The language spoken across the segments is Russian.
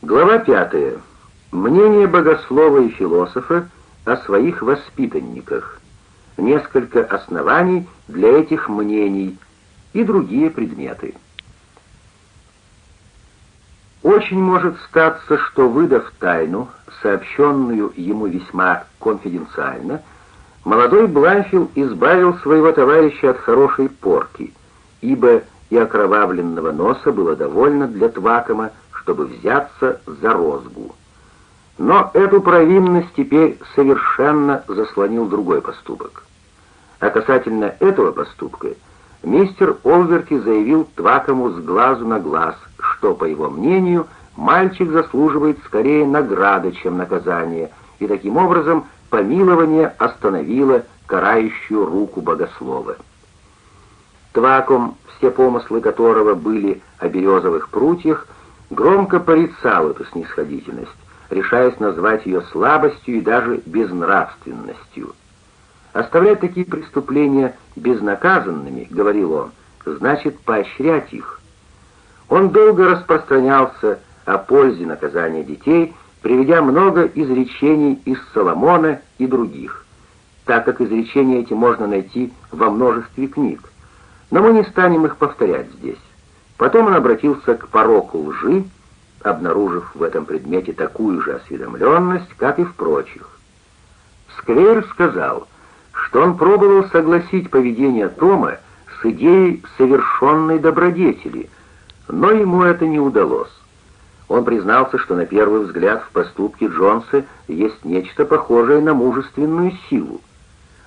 Глава пятая. Мнение богослова и философа о своих воспитанниках. Несколько оснований для этих мнений и другие предметы. Очень может статься, что, выдав тайну, сообщенную ему весьма конфиденциально, молодой Бланфил избавил своего товарища от хорошей порки, ибо и окровавленного носа было довольно для Твакома, чтобы взяться за розгу. Но эту провинность теперь совершенно заслонил другой поступок. А касательно этого поступка, мистер Олверти заявил Твакому с глазу на глаз, что, по его мнению, мальчик заслуживает скорее награды, чем наказания, и таким образом помилование остановило карающую руку богослова. Тваком, все помыслы которого были о березовых прутьях, громко порицал эту снисходительность, решаясь назвать ее слабостью и даже безнравственностью. Оставлять такие преступления безнаказанными, говорил он, значит поощрять их. Он долго распространялся о пользе наказания детей, приведя много изречений из Соломона и других, так как изречения эти можно найти во множестве книг. Но мы не станем их повторять здесь. Потом он обратился к пороку лжи, обнаружив в этом предмете такую же осведомленность, как и в прочих. Сквейр сказал, что он пробовал согласить поведение Тома с идеей совершенной добродетели, но ему это не удалось. Он признался, что на первый взгляд в поступке Джонса есть нечто похожее на мужественную силу.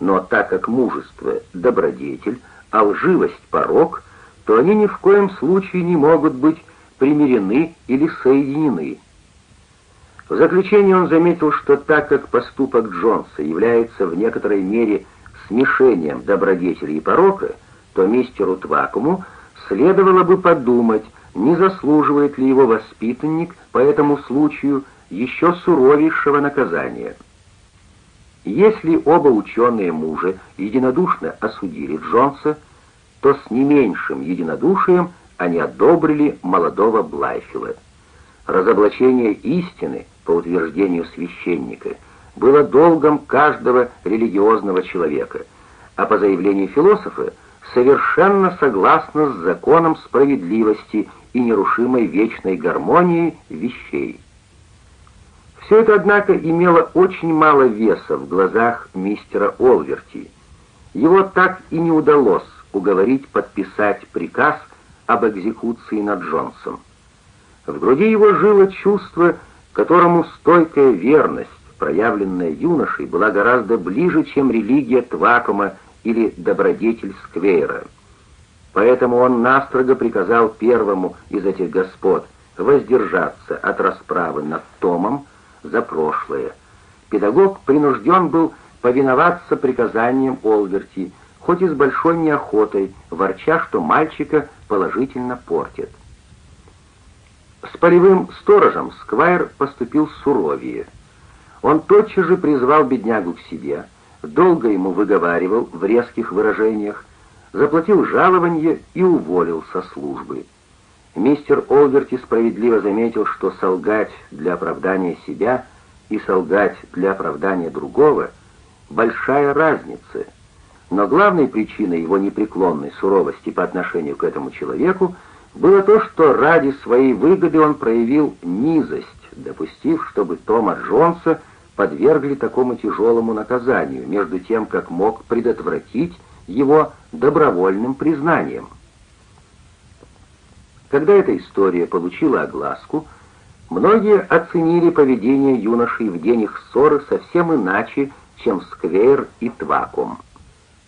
Но так как мужество — добродетель, а лживость — порок, то они ни в коем случае не могут быть примирены или соединены. В заключение он заметил, что так как поступок Джонса является в некоторой мере смешением добродетели и порока, то мистеру Твакуму следовало бы подумать, не заслуживает ли его воспитанник по этому случаю еще суровейшего наказания. Если оба ученые мужа единодушно осудили Джонса, то с не меньшим единодушием они одобрили молодого Блайфила. Разоблачение истины, по утверждению священника, было долгом каждого религиозного человека, а по заявлению философа совершенно согласно с законом справедливости и нерушимой вечной гармонии вещей. Все это, однако, имело очень мало веса в глазах мистера Олверти. Его так и не удалось уговорить подписать приказ об экзекуции над Джонсом. В груди его жило чувство, которому стойкая верность, проявленная юношей, была гораздо ближе, чем религия Твакума или добродетель Сквейра. Поэтому он настрого приказал первому из этих господ воздержаться от расправы над Томом за прошлое. Педагог принужден был повиноваться приказаниям Олверти, хоть и с большой неохотой, ворча, что мальчика положительно портит. С полевым сторожем Сквайр поступил суровее. Он тотчас же призвал беднягу к себе, долго ему выговаривал в резких выражениях, заплатил жалование и уволил со службы. Мистер Олверти справедливо заметил, что солгать для оправдания себя и солгать для оправдания другого — большая разница — но главной причиной его непреклонной суровости по отношению к этому человеку было то, что ради своей выгоды он проявил низость, допустив, чтобы Тома Джонса подвергли такому тяжелому наказанию, между тем, как мог предотвратить его добровольным признанием. Когда эта история получила огласку, многие оценили поведение юношей в день их ссоры совсем иначе, чем Сквейр и Твакум.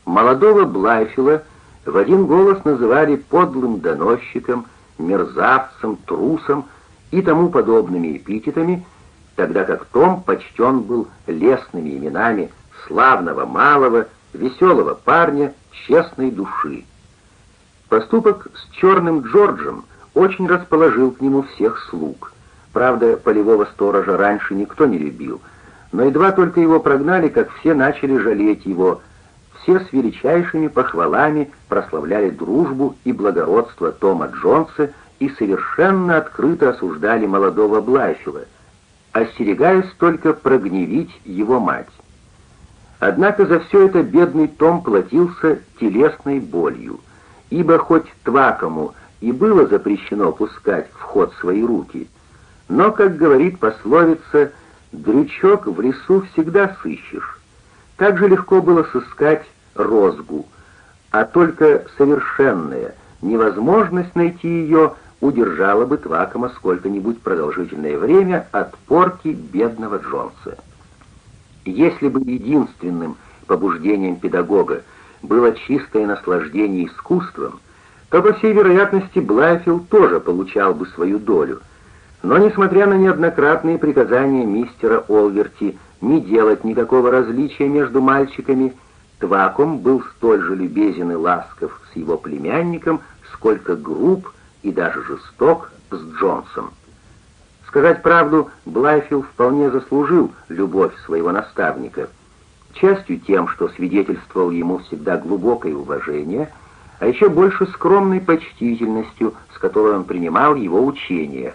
Молодого Блайфила в один голос называли подлым доносчиком, мерзавцем, трусом и тому подобными эпитетами, тогда как Том почтен был лестными именами славного малого, веселого парня, честной души. Поступок с черным Джорджем очень расположил к нему всех слуг. Правда, полевого сторожа раньше никто не любил, но едва только его прогнали, как все начали жалеть его, все с величайшими похвалами прославляли дружбу и благородство Тома Джонса и совершенно открыто осуждали молодого Блайфила, остерегаясь только прогневить его мать. Однако за все это бедный Том платился телесной болью, ибо хоть Твакому и было запрещено пускать в ход свои руки, но, как говорит пословица, «дрючок в лесу всегда сыщешь». Так же легко было сыскать розгу, а только совершенная невозможность найти ее удержала бы Твакома сколько-нибудь продолжительное время от порки бедного Джонса. Если бы единственным побуждением педагога было чистое наслаждение искусством, то, по всей вероятности, Блайфилд тоже получал бы свою долю. Но, несмотря на неоднократные приказания мистера Олверти не делать никакого различия между мальчиками, Тваком был столь же любезен и ласков с его племянником, сколько груб и даже жесток с Джонсом. Сказать правду, Блайфилд вполне заслужил любовь своего наставника, частью тем, что свидетельствовал ему всегда глубокое уважение, а еще больше скромной почтительностью, с которой он принимал его учения.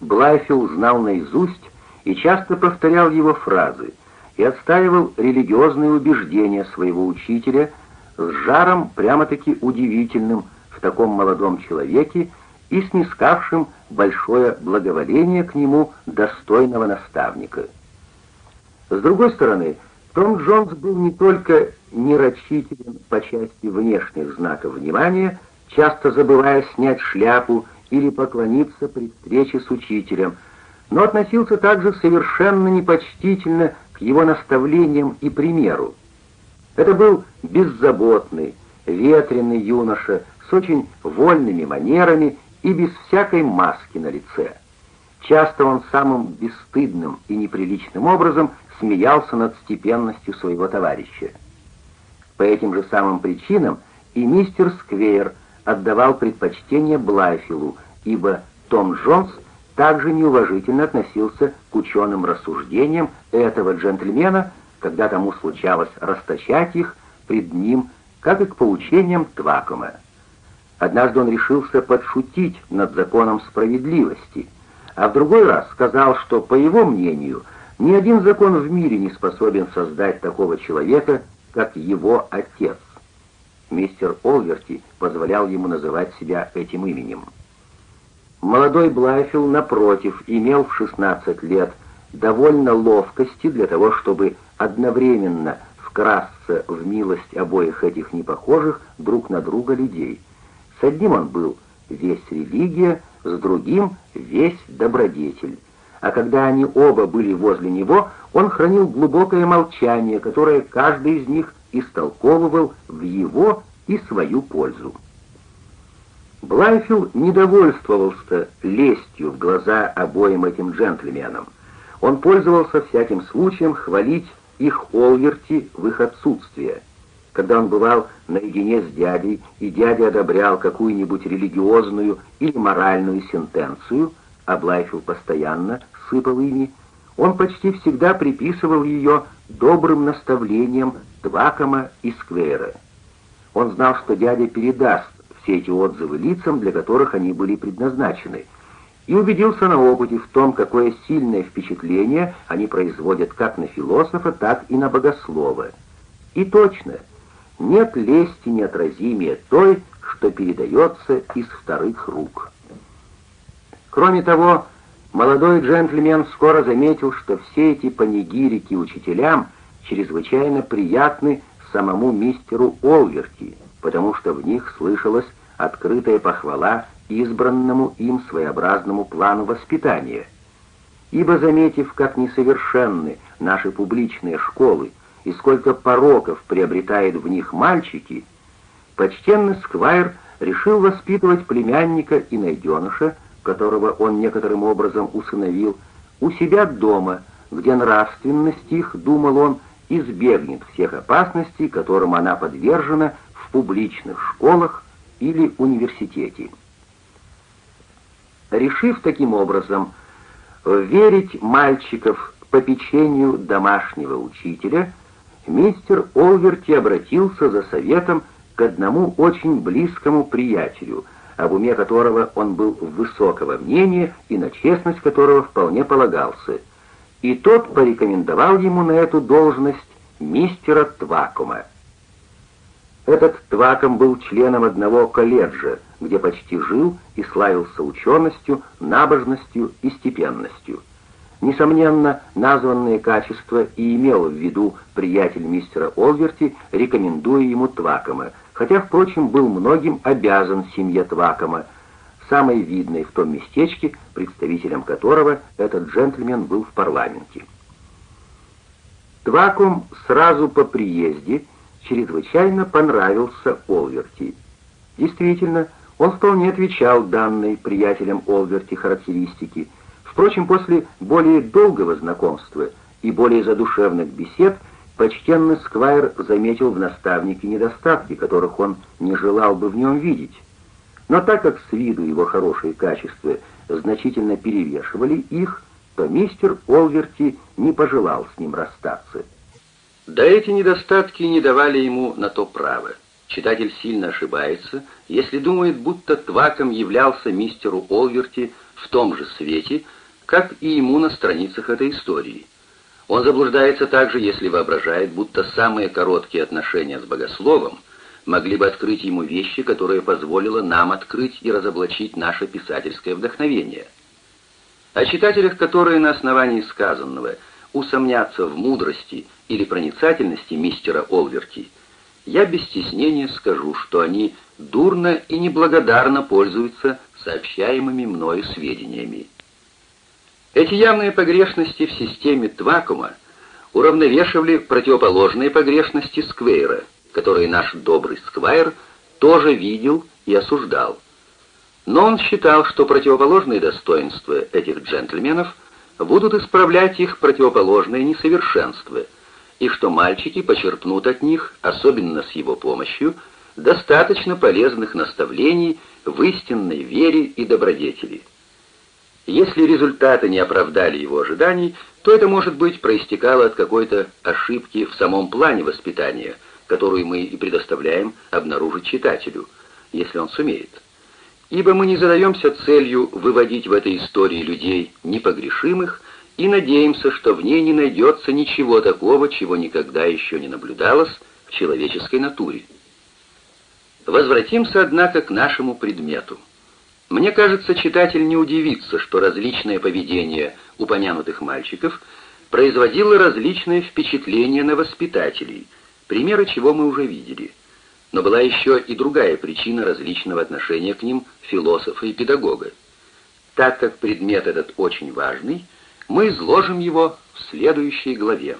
Блайфилд знал наизусть и часто повторял его фразы и отстаивал религиозные убеждения своего учителя с жаром прямо-таки удивительным в таком молодом человеке, и снискавшим большое благоволение к нему достойного наставника. С другой стороны, Том Джонс был не только нерочителен по части внешних знаков внимания, часто забывая снять шляпу или поклониться при встрече с учителем, но относился также совершенно непочтительно к его наставлениям и примеру. Это был беззаботный, ветреный юноша с очень вольными манерами и без всякой маски на лице. Часто он самым бесстыдным и неприличным образом смеялся над степенностью своего товарища. По этим же самым причинам и мистер Сквейр отдавал предпочтение Блайфилу, ибо Том Джонс также неуважительно относился к ученым рассуждениям этого джентльмена, когда тому случалось расточать их пред ним, как и к поучениям Твакома. Однажды он решился подшутить над законом справедливости, а в другой раз сказал, что, по его мнению, ни один закон в мире не способен создать такого человека, как его отец. Мистер Олверти позволял ему называть себя этим именем. Молодой Блайфилл, напротив, имел в 16 лет довольно ловкости для того, чтобы одновременно вкрасться в милость обоих этих непохожих друг на друга людей — с одним он был весь религия, с другим весь добродетель. А когда они оба были возле него, он хранил глубокое молчание, которое каждый из них истолковывал в его и свою пользу. Блайфилл недовольствовался лестью в глаза обоим этим джентльменам. Он пользовался всяким случаем хвалить их Олверти в их отсутствие – когда он бывал наедине с дядей, и дядя одобрял какую-нибудь религиозную или моральную сентенцию, а Блайфилл постоянно сыпал ими, он почти всегда приписывал ее добрым наставлениям Твакома и Сквейра. Он знал, что дядя передаст все эти отзывы лицам, для которых они были предназначены, и убедился на опыте в том, какое сильное впечатление они производят как на философа, так и на богослова. И точно – нет лести неотразимее той, что передается из вторых рук. Кроме того, молодой джентльмен скоро заметил, что все эти панигирики учителям чрезвычайно приятны самому мистеру Олверти, потому что в них слышалась открытая похвала избранному им своеобразному плану воспитания. Ибо, заметив, как несовершенны наши публичные школы, и сколько пороков приобретают в них мальчики, почтенный Сквайр решил воспитывать племянника и найденыша, которого он некоторым образом усыновил, у себя дома, где нравственность их, думал он, избегнет всех опасностей, которым она подвержена публичных школах или университете. Решив таким образом верить мальчиков по печенью домашнего учителя, мистер Олверти обратился за советом к одному очень близкому приятелю, об уме которого он был высокого мнения и на честность которого вполне полагался. И тот порекомендовал ему на эту должность мистера Твакума. Этот Тваком был членом одного колледжа, где почти жил и славился ученостью, набожностью и степенностью. Несомненно, названные качества и имел в виду приятель мистера Олверти, рекомендуя ему Твакома, хотя, впрочем, был многим обязан семье Твакома, самой видной в том местечке, представителем которого этот джентльмен был в парламенте. Тваком сразу по приезде чрезвычайно понравился Олверти. Действительно, он вполне отвечал данной приятелям Олверти характеристике. Впрочем, после более долгого знакомства и более задушевных бесед почтенный Сквайр заметил в наставнике недостатки, которых он не желал бы в нем видеть. Но так как с виду его хорошие качества значительно перевешивали их, то мистер Олверти не пожелал с ним расстаться. Да эти недостатки не давали ему на то право. Читатель сильно ошибается, если думает, будто Тваком являлся мистеру Олверти в том же свете, как и ему на страницах этой истории. Он заблуждается также, если воображает, будто самые короткие отношения с богословом могли бы открыть ему вещи, которые позволило нам открыть и разоблачить наше писательское вдохновение. О читателях, которые на основании сказанного усомнятся в мудрости или проницательности мистера Олверти, я без стеснения скажу, что они дурно и неблагодарно пользуются сообщаемыми мною сведениями. Эти явные погрешности в системе Твакума уравновешивали противоположные погрешности Сквейра, которые наш добрый Сквайр тоже видел и осуждал. Но он считал, что противоположные достоинства этих джентльменов будут исправлять их противоположные несовершенства, и что мальчики почерпнут от них, особенно с его помощью, достаточно полезных наставлений в истинной вере и добродетели. Если результаты не оправдали его ожиданий, то это, может быть, проистекало от какой-то ошибки в самом плане воспитания, которую мы и предоставляем обнаружить читателю, если он сумеет. Ибо мы не задаемся целью выводить в этой истории людей непогрешимых и надеемся, что в ней не найдется ничего такого, чего никогда еще не наблюдалось в человеческой натуре. Возвратимся, однако, к нашему предмету – мне кажется, читатель не удивится, что различное поведение упомянутых мальчиков производило различные впечатления на воспитателей, примеры чего мы уже видели. Но была еще и другая причина различного отношения к ним философа и педагога. Так как предмет этот очень важный, мы изложим его в следующей главе.